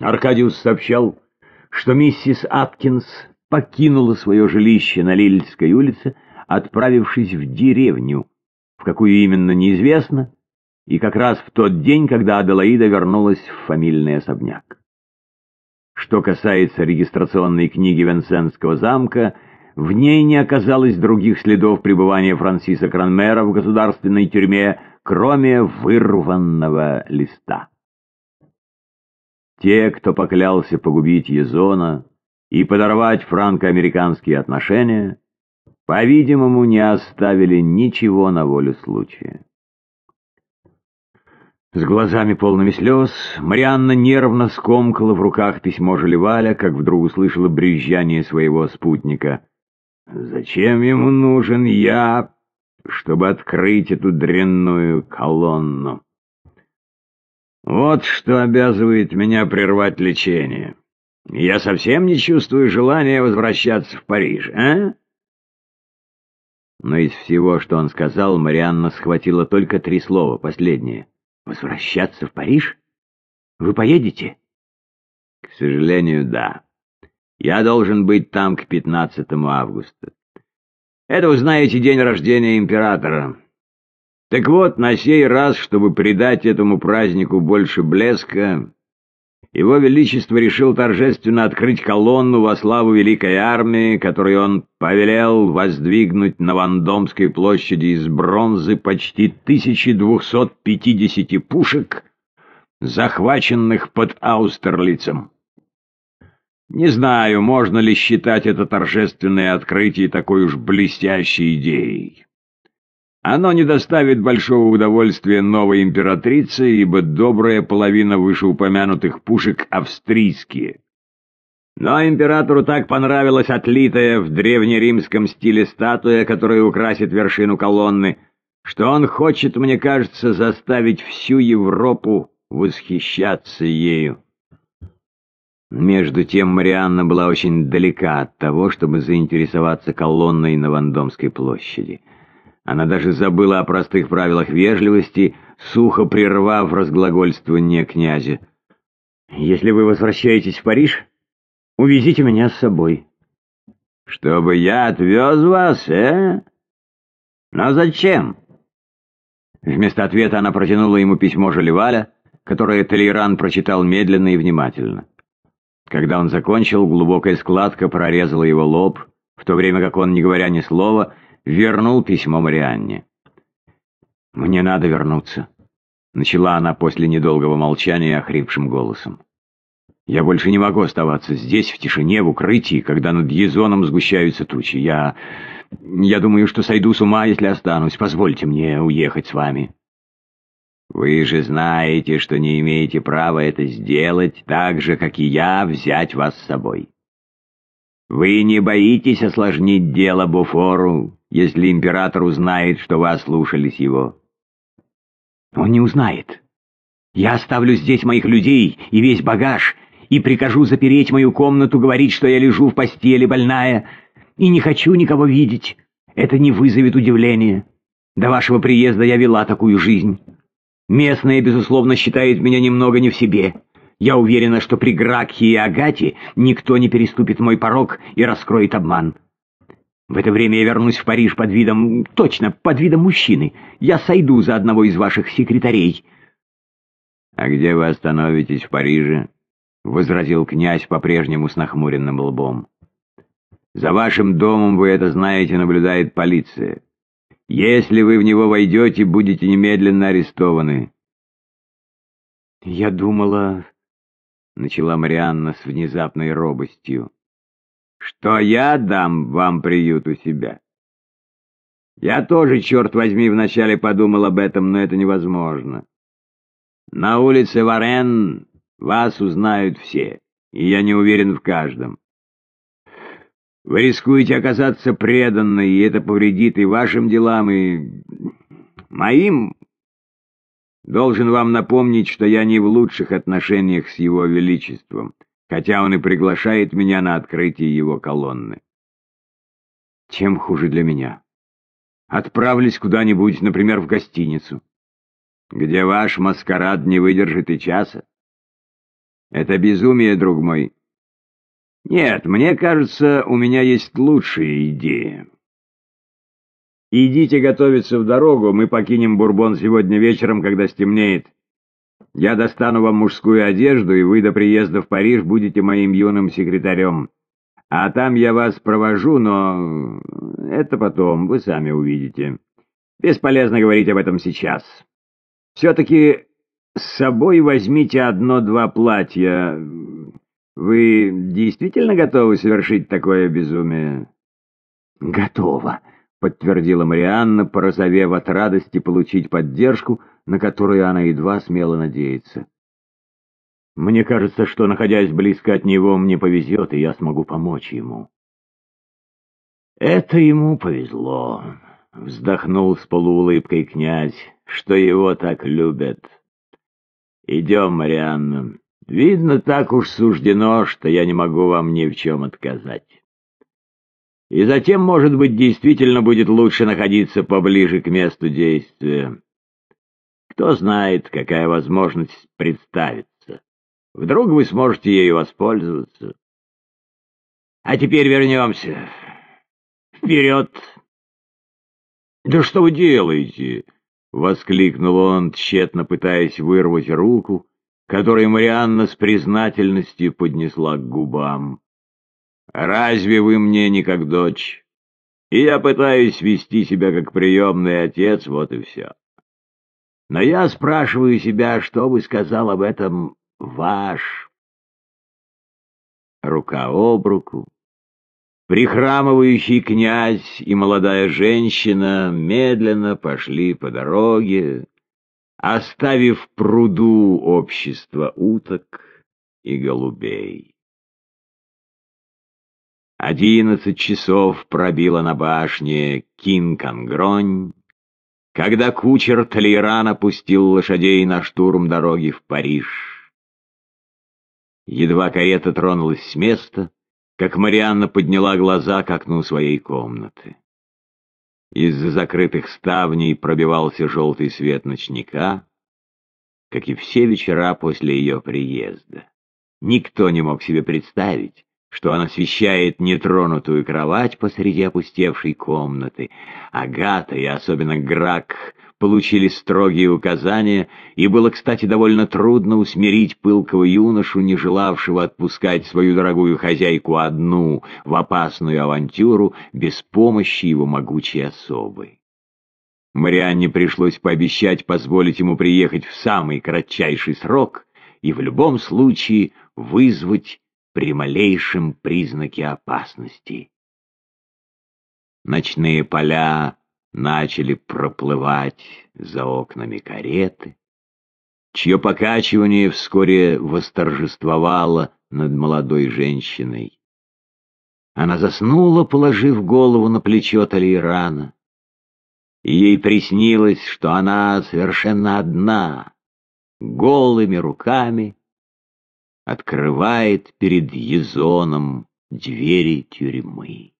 Аркадиус сообщал, что миссис Аткинс покинула свое жилище на Лильской улице, отправившись в деревню, в какую именно неизвестно, и как раз в тот день, когда Аделаида вернулась в фамильный особняк. Что касается регистрационной книги Венсенского замка, в ней не оказалось других следов пребывания Франсиса Кранмера в государственной тюрьме, кроме вырванного листа. Те, кто поклялся погубить Езона и подорвать франко-американские отношения, по-видимому, не оставили ничего на волю случая. С глазами полными слез Марианна нервно скомкала в руках письмо Желеваля, как вдруг услышала брюзжание своего спутника. «Зачем ему нужен я, чтобы открыть эту дрянную колонну?» «Вот что обязывает меня прервать лечение. Я совсем не чувствую желания возвращаться в Париж, а?» Но из всего, что он сказал, Марианна схватила только три слова, последнее. Возвращаться в Париж? Вы поедете? К сожалению, да. Я должен быть там к 15 августа. Это, вы знаете, день рождения императора. Так вот, на сей раз, чтобы придать этому празднику больше блеска, его Величество решил торжественно открыть колонну во славу Великой Армии, которую он повелел воздвигнуть на Вандомской площади из бронзы почти 1250 пушек, захваченных под Аустерлицем. Не знаю, можно ли считать это торжественное открытие такой уж блестящей идеей. Оно не доставит большого удовольствия новой императрице, ибо добрая половина вышеупомянутых пушек австрийские. Но императору так понравилась отлитая в древнеримском стиле статуя, которая украсит вершину колонны, что он хочет, мне кажется, заставить всю Европу восхищаться ею. Между тем Марианна была очень далека от того, чтобы заинтересоваться колонной на Вандомской площади. Она даже забыла о простых правилах вежливости, сухо прервав разглагольствование князя. «Если вы возвращаетесь в Париж, увезите меня с собой». «Чтобы я отвез вас, э? Но зачем?» Вместо ответа она протянула ему письмо Жалеваля, которое Толейран прочитал медленно и внимательно. Когда он закончил, глубокая складка прорезала его лоб, в то время как он, не говоря ни слова, вернул письмо Марианне. «Мне надо вернуться», — начала она после недолгого молчания охрипшим голосом. «Я больше не могу оставаться здесь, в тишине, в укрытии, когда над Езоном сгущаются тучи. Я... я думаю, что сойду с ума, если останусь. Позвольте мне уехать с вами». «Вы же знаете, что не имеете права это сделать, так же, как и я, взять вас с собой. Вы не боитесь осложнить дело Буфору, если император узнает, что вы ослушались его? Он не узнает. Я оставлю здесь моих людей и весь багаж, и прикажу запереть мою комнату, говорить, что я лежу в постели больная, и не хочу никого видеть. Это не вызовет удивления. До вашего приезда я вела такую жизнь. Местные, безусловно, считают меня немного не в себе. Я уверена, что при Гракхе и Агате никто не переступит мой порог и раскроет обман. В это время я вернусь в Париж под видом... Точно, под видом мужчины. Я сойду за одного из ваших секретарей. — А где вы остановитесь в Париже? — возразил князь по-прежнему с нахмуренным лбом. — За вашим домом, вы это знаете, наблюдает полиция. Если вы в него войдете, будете немедленно арестованы. — Я думала... — начала Марианна с внезапной робостью что я дам вам приют у себя. Я тоже, черт возьми, вначале подумал об этом, но это невозможно. На улице Варен вас узнают все, и я не уверен в каждом. Вы рискуете оказаться преданной, и это повредит и вашим делам, и моим. Должен вам напомнить, что я не в лучших отношениях с его величеством хотя он и приглашает меня на открытие его колонны. Тем хуже для меня. Отправлюсь куда-нибудь, например, в гостиницу, где ваш маскарад не выдержит и часа. Это безумие, друг мой. Нет, мне кажется, у меня есть лучшая идея. Идите готовиться в дорогу, мы покинем Бурбон сегодня вечером, когда стемнеет. Я достану вам мужскую одежду, и вы до приезда в Париж будете моим юным секретарем. А там я вас провожу, но это потом, вы сами увидите. Бесполезно говорить об этом сейчас. Все-таки с собой возьмите одно-два платья. Вы действительно готовы совершить такое безумие? Готово, подтвердила Марианна, порозовев от радости получить поддержку, на которую она едва смела надеяться. Мне кажется, что, находясь близко от него, мне повезет, и я смогу помочь ему. Это ему повезло, вздохнул с полуулыбкой князь, что его так любят. Идем, Марианна. Видно, так уж суждено, что я не могу вам ни в чем отказать. И затем, может быть, действительно будет лучше находиться поближе к месту действия. Кто знает, какая возможность представится. Вдруг вы сможете ею воспользоваться. А теперь вернемся. Вперед! Да что вы делаете? — воскликнул он, тщетно пытаясь вырвать руку, которую Марианна с признательностью поднесла к губам. «Разве вы мне не как дочь? И я пытаюсь вести себя как приемный отец, вот и все. Но я спрашиваю себя, что бы сказал об этом ваш. Рука об руку. Прихрамывающий князь и молодая женщина медленно пошли по дороге, оставив пруду общество уток и голубей. Одиннадцать часов пробила на башне Кинкангронь, когда кучер Толейран опустил лошадей на штурм дороги в Париж. Едва карета тронулась с места, как Марианна подняла глаза к окну своей комнаты. Из-за закрытых ставней пробивался желтый свет ночника, как и все вечера после ее приезда. Никто не мог себе представить, что он освещает нетронутую кровать посреди опустевшей комнаты. Агата и особенно Грак получили строгие указания, и было, кстати, довольно трудно усмирить пылкого юношу, не желавшего отпускать свою дорогую хозяйку одну в опасную авантюру без помощи его могучей особы. Марианне пришлось пообещать позволить ему приехать в самый кратчайший срок и в любом случае вызвать при малейшем признаке опасности. Ночные поля начали проплывать за окнами кареты, чье покачивание вскоре восторжествовало над молодой женщиной. Она заснула, положив голову на плечо Талирана, ей приснилось, что она совершенно одна, голыми руками, открывает перед Езоном двери тюрьмы.